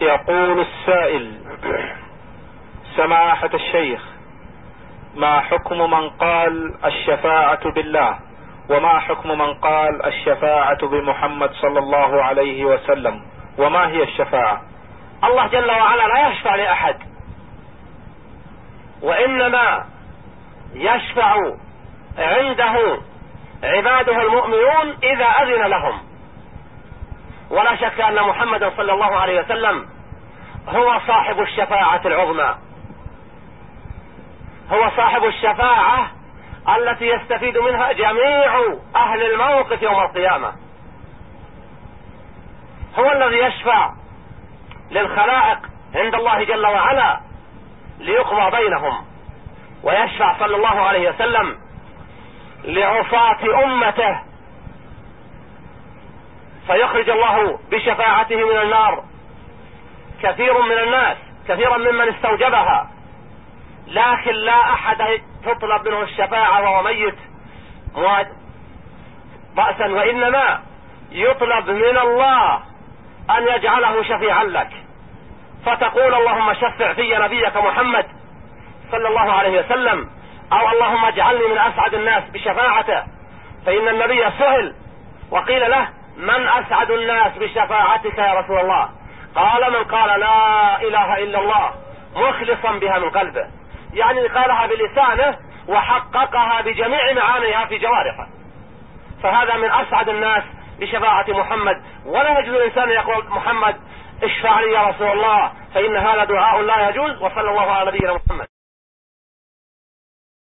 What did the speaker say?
يقول السائل سماحة الشيخ ما حكم من قال الشفاعة بالله وما حكم من قال الشفاعة بمحمد صلى الله عليه وسلم وما هي الشفاعة؟ الله جل وعلا لا يشفع لأحد وإنما يشفع عنده عباده المؤمنون إذا أذن لهم. شك أن محمدا صلى الله عليه وسلم هو صاحب الشفاعة العظمى. هو صاحب الشفاعة التي يستفيد منها جميع أهل الموقف يوم القيامة. هو الذي يشفع للخلائق عند الله جل وعلا ليقضى بينهم ويشفع صلى الله عليه وسلم لعصاة أمته فيخرج الله بشفاعته من النار. كثير من الناس كثيرا ممن استوجبها لكن لا أحد تطلب منه الشفاعة وهو ميت. رأسا وإنما يطلب من الله أن يجعله شفيعا لك. فتقول اللهم شفع في نبيك محمد صلى الله عليه وسلم أو اللهم اجعلني من أسعد الناس بشفاعته فإن النبي سئل وقيل له من أسعد الناس بشفاعتك يا رسول الله؟ قال من قال لا إله إلا الله مخلصا بها من قلبه. يعني قالها بلسانه وحققها بجميع معانيها في جوارحه. فهذا من أسعد الناس بشفاعة محمد. ولا يجوز الإنسان يقول محمد اشفع لي يا رسول الله فإن هذا دعاء لا يجوز وصلى الله على نبينا محمد.